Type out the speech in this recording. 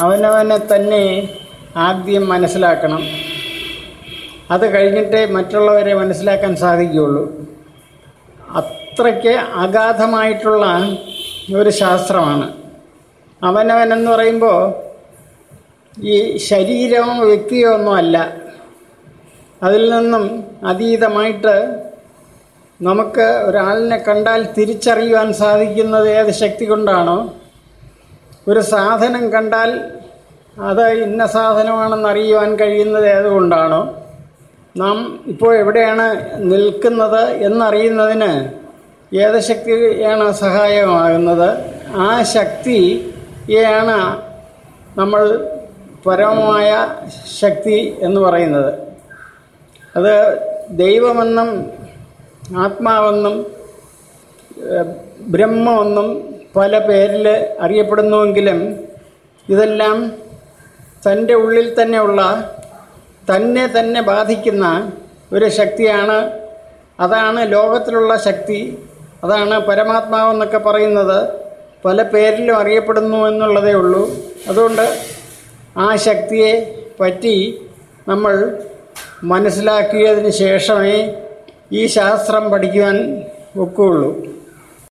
അവനവനെ തന്നെ ആദ്യം മനസ്സിലാക്കണം. അത് കഴിഞ്ഞിട്ടേ മറ്റുള്ളവരെ മനസ്സിലാക്കാൻ സാധിക്കുകയുള്ളൂ. അത്രയ്ക്ക് അഗാധമായിട്ടുള്ള ഒരു ശാസ്ത്രമാണ്. അവനവൻ എന്ന് പറയുമ്പോൾ ഈ ശരീരമോ വ്യക്തിയോ ഒന്നും അല്ല. അതിൽ നിന്നും അതീതമായിട്ട് നമുക്ക് ഒരാളിനെ കണ്ടാൽ തിരിച്ചറിയുവാൻ സാധിക്കുന്നത് ഏത് ശക്തി കൊണ്ടാണോ ഒരു സാധനം കണ്ടാൽ അത് ഇന്ന സാധനമാണെന്ന് അറിയുവാൻ കഴിയുന്നത് ഏതുകൊണ്ടാണോ? നാം ഇപ്പോൾ എവിടെയാണ് നിൽക്കുന്നത് എന്നറിയുന്നതിന് ഏത് ശക്തിയാണ് സഹായമാകുന്നത് ആ ശക്തിയാണ് നമ്മൾ പരമമായ ശക്തി എന്ന് പറയുന്നത്. അത് ദൈവമെന്നും ആത്മാവെന്നും ബ്രഹ്മമെന്നും പല പേരിൽ അറിയപ്പെടുന്നുവെങ്കിലും ഇതെല്ലാം തന്റെ ഉള്ളിൽ തന്നെയുള്ള തന്നെ തന്നെ ബാധിക്കുന്ന ഒരു ശക്തിയാണ്. അതാണ് ലോകത്തിലുള്ള ശക്തി. അതാണ് പരമാത്മാവെന്നൊക്കെ പറയുന്നത് പല പേരിലും അറിയപ്പെടുന്നു എന്നുള്ളതേ ഉള്ളൂ. അതുകൊണ്ട് ആ ശക്തിയെ പറ്റി നമ്മൾ മനസ്സിലാക്കിയതിന് ശേഷമേ ഈ ശാസ്ത്രം പഠിക്കുവാൻ ഒക്കുകയുള്ളൂ.